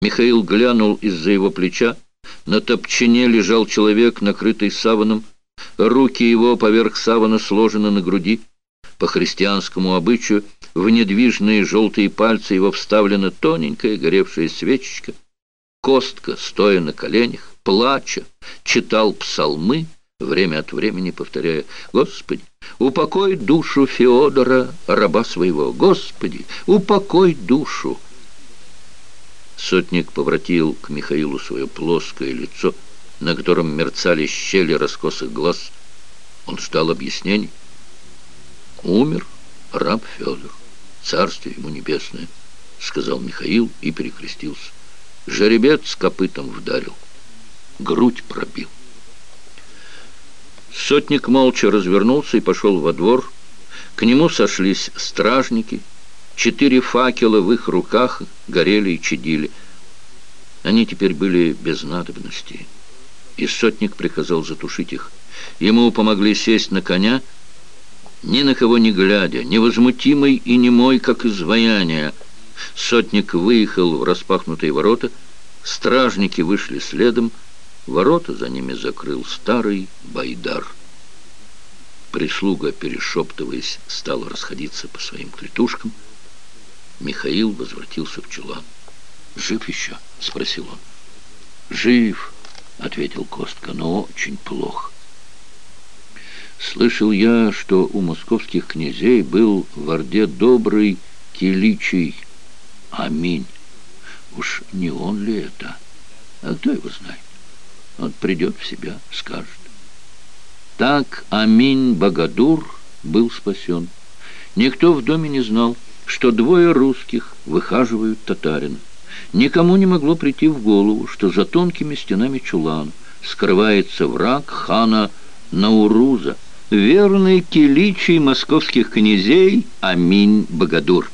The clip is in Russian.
Михаил глянул из-за его плеча. На топчине лежал человек, накрытый саваном. Руки его поверх савана сложены на груди. По христианскому обычаю в недвижные желтые пальцы его вставлена тоненькая горевшая свечечка. Костка, стоя на коленях, плача, читал псалмы, время от времени повторяя «Господи, упокой душу Феодора, раба своего! Господи, упокой душу!» Сотник поворотил к Михаилу свое плоское лицо, на котором мерцали щели раскосых глаз. Он ждал объяснений. «Умер раб Федор, царствие ему небесное», — сказал Михаил и перекрестился. Жеребец копытом вдарил, грудь пробил. Сотник молча развернулся и пошел во двор. К нему сошлись стражники — Четыре факела в их руках горели и чадили. Они теперь были без надобности. И сотник приказал затушить их. Ему помогли сесть на коня, ни на кого не глядя, невозмутимый и немой, как изваяние. Сотник выехал в распахнутые ворота, стражники вышли следом, ворота за ними закрыл старый байдар. Прислуга, перешептываясь, стала расходиться по своим клетушкам. Михаил возвратился в чулан. «Жив еще?» — спросил он. «Жив», — ответил Костка, — «но очень плохо». Слышал я, что у московских князей был в Орде добрый Киличий. Аминь. Уж не он ли это? А кто его знает? Он придет в себя, скажет. Так Аминь Багадур был спасен. Никто в доме не знал, что двое русских выхаживают татарина. Никому не могло прийти в голову, что за тонкими стенами чулана скрывается враг хана Науруза, верный киличий московских князей Аминь Багадур.